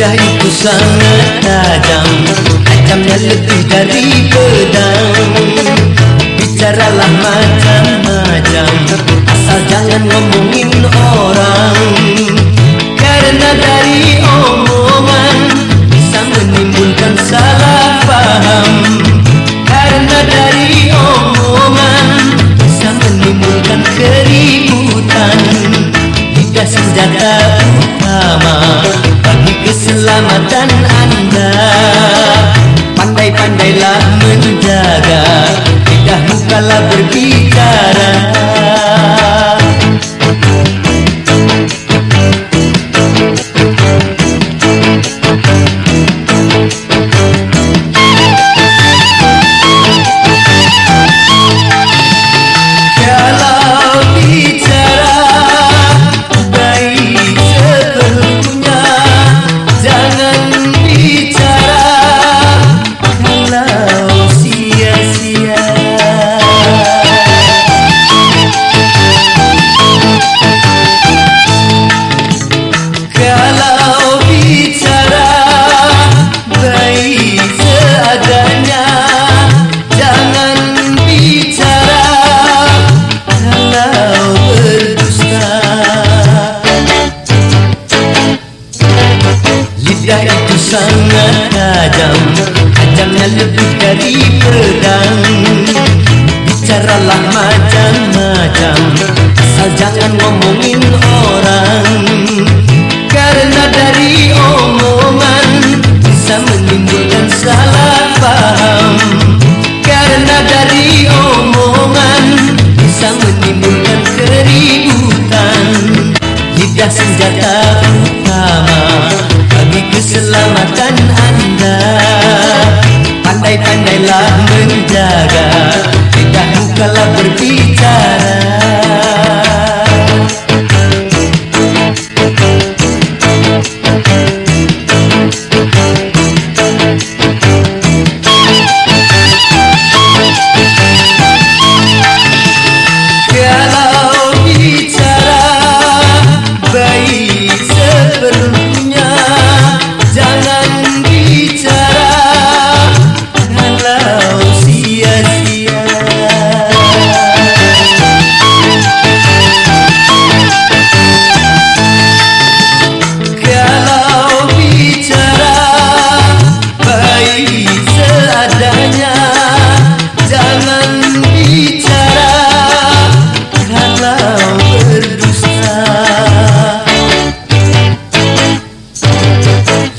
Lidah itu sangat tajam. Tajamnya lebih dari pedang. Bicaralah macam-macam. Asal jangan ngomongin orang ojalá de ti. Bicaralah macam-macam. Asal jangan ngomongin orang. Karena dari omongan Bisa menimbulkan salah paham. Karena dari omongan Bisa menimbulkan keributan. Lidah senjata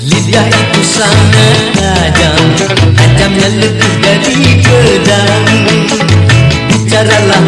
Lidah itu sangat tajam Tajamnya lebih dari pedang. Bicaralah